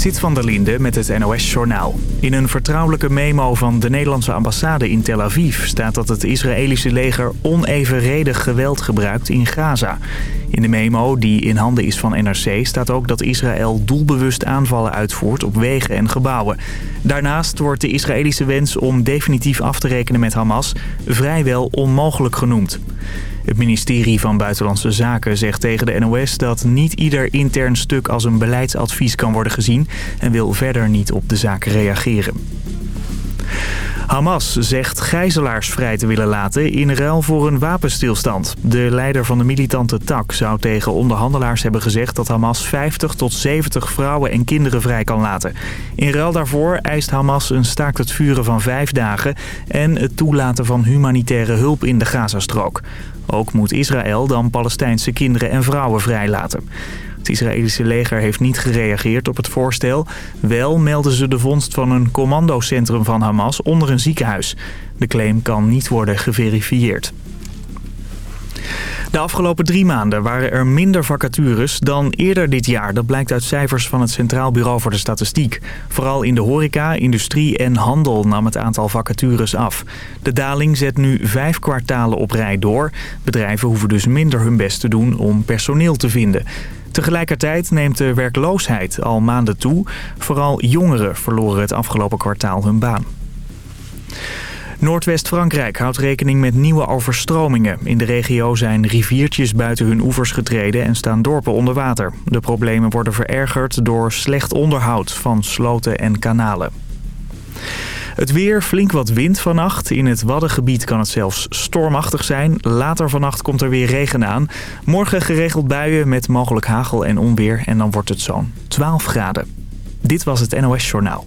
Zit van der Linde met het NOS-journaal. In een vertrouwelijke memo van de Nederlandse ambassade in Tel Aviv... staat dat het Israëlische leger onevenredig geweld gebruikt in Gaza. In de memo, die in handen is van NRC, staat ook dat Israël doelbewust aanvallen uitvoert op wegen en gebouwen. Daarnaast wordt de Israëlische wens om definitief af te rekenen met Hamas vrijwel onmogelijk genoemd. Het ministerie van Buitenlandse Zaken zegt tegen de NOS dat niet ieder intern stuk als een beleidsadvies kan worden gezien en wil verder niet op de zaak reageren. Hamas zegt gijzelaars vrij te willen laten in ruil voor een wapenstilstand. De leider van de militante tak zou tegen onderhandelaars hebben gezegd... dat Hamas 50 tot 70 vrouwen en kinderen vrij kan laten. In ruil daarvoor eist Hamas een staakt het vuren van vijf dagen... en het toelaten van humanitaire hulp in de Gazastrook. Ook moet Israël dan Palestijnse kinderen en vrouwen vrijlaten. Het Israëlische leger heeft niet gereageerd op het voorstel. Wel melden ze de vondst van een commandocentrum van Hamas onder een ziekenhuis. De claim kan niet worden geverifieerd. De afgelopen drie maanden waren er minder vacatures dan eerder dit jaar. Dat blijkt uit cijfers van het Centraal Bureau voor de Statistiek. Vooral in de horeca, industrie en handel nam het aantal vacatures af. De daling zet nu vijf kwartalen op rij door. Bedrijven hoeven dus minder hun best te doen om personeel te vinden. Tegelijkertijd neemt de werkloosheid al maanden toe. Vooral jongeren verloren het afgelopen kwartaal hun baan. Noordwest-Frankrijk houdt rekening met nieuwe overstromingen. In de regio zijn riviertjes buiten hun oevers getreden en staan dorpen onder water. De problemen worden verergerd door slecht onderhoud van sloten en kanalen. Het weer, flink wat wind vannacht. In het Waddengebied kan het zelfs stormachtig zijn. Later vannacht komt er weer regen aan. Morgen geregeld buien met mogelijk hagel en onweer. En dan wordt het zo'n 12 graden. Dit was het NOS Journaal.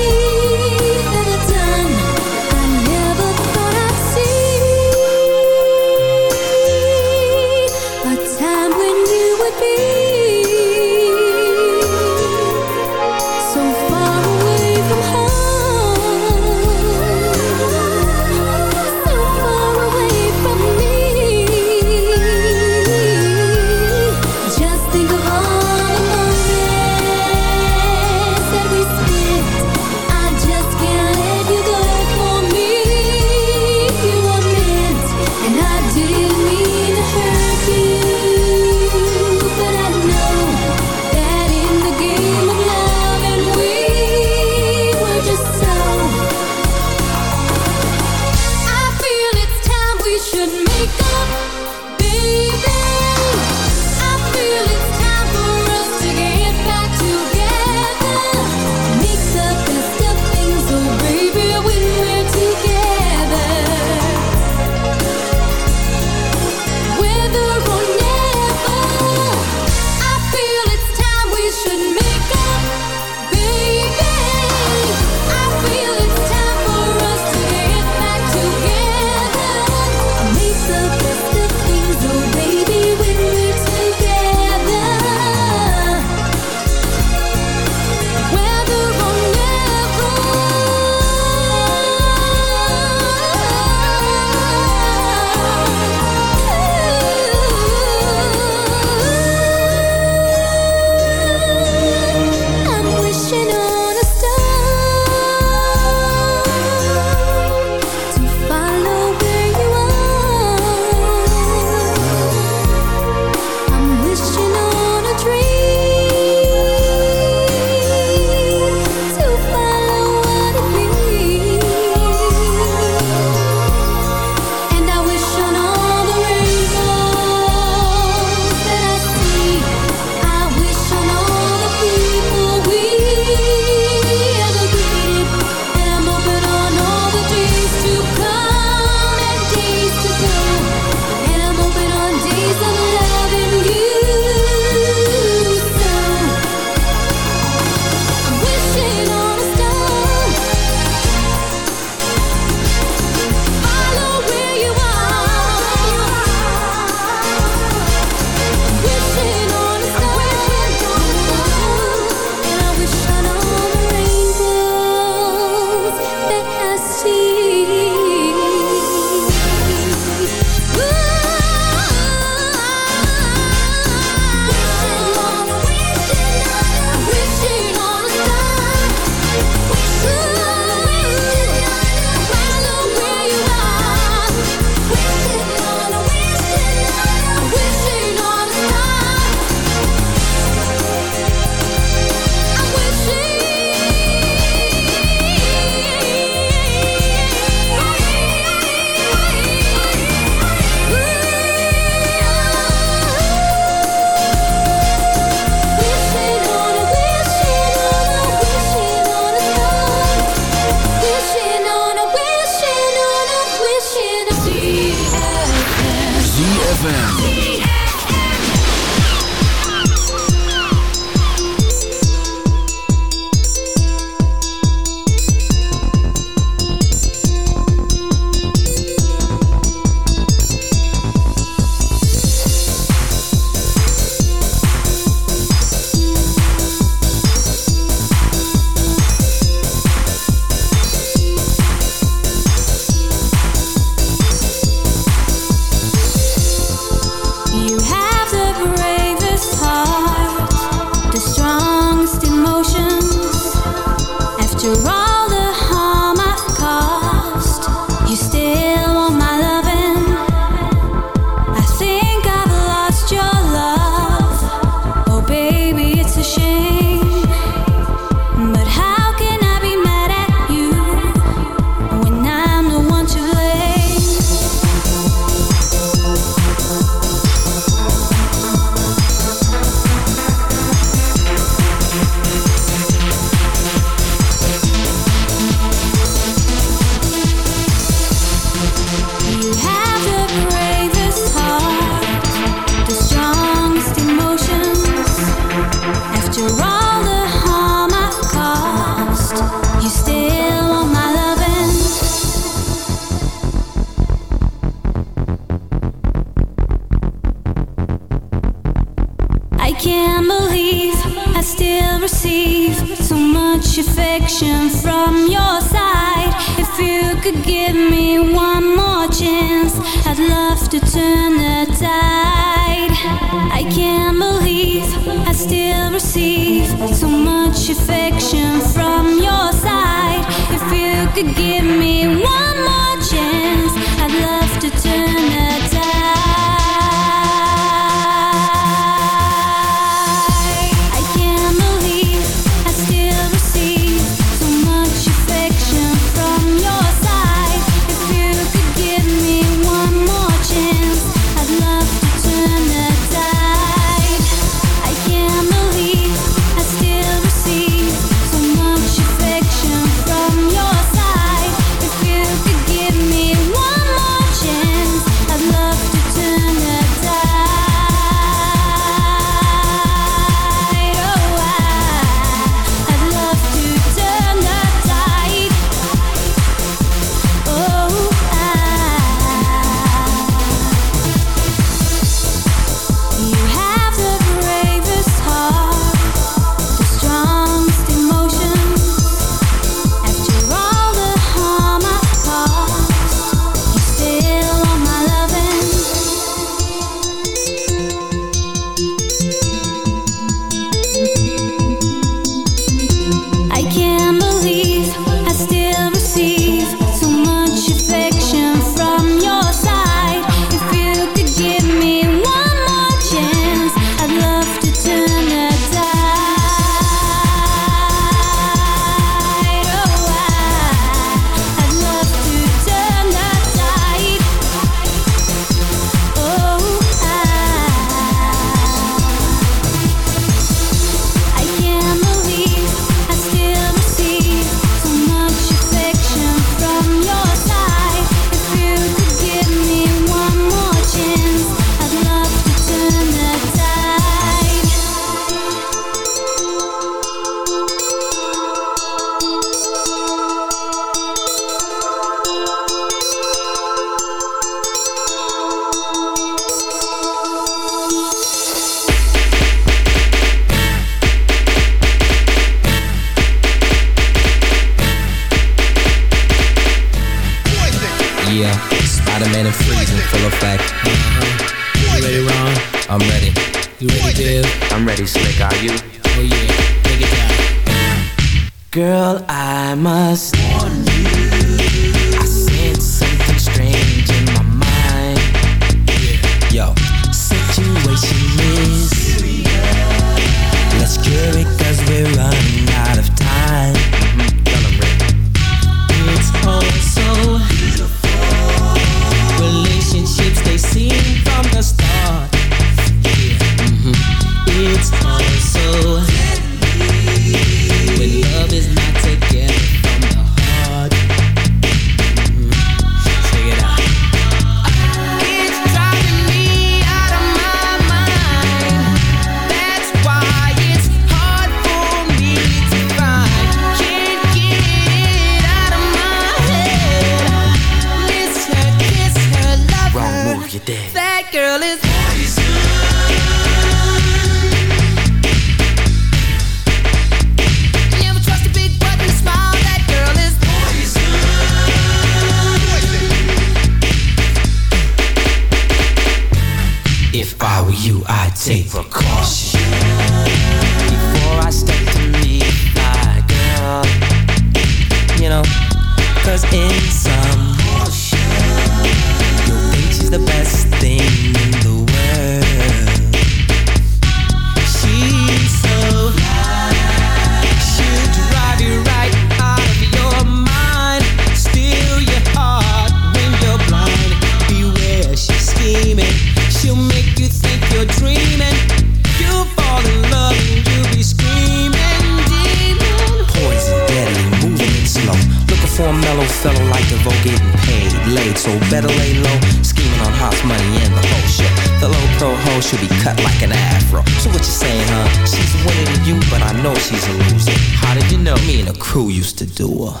she's a loser. How did you know? Me and the crew used to do her.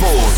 four.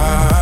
high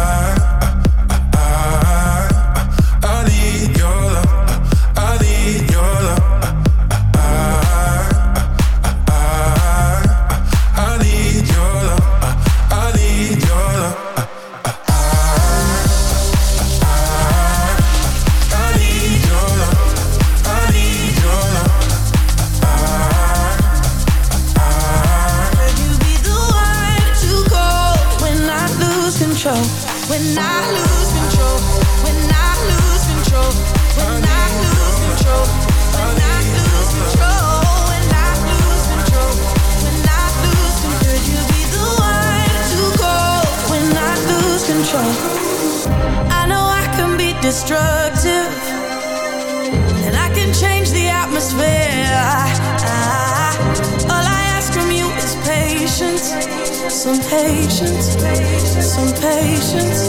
destructive. And I can change the atmosphere. I, I, All I ask from you is patience. Some patience. Some patience.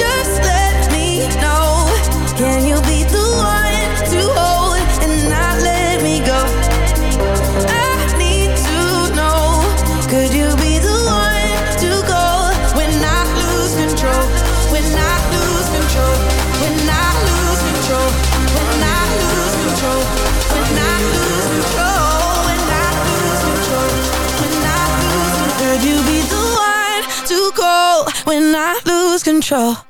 Just let me know. Can you be the lose control.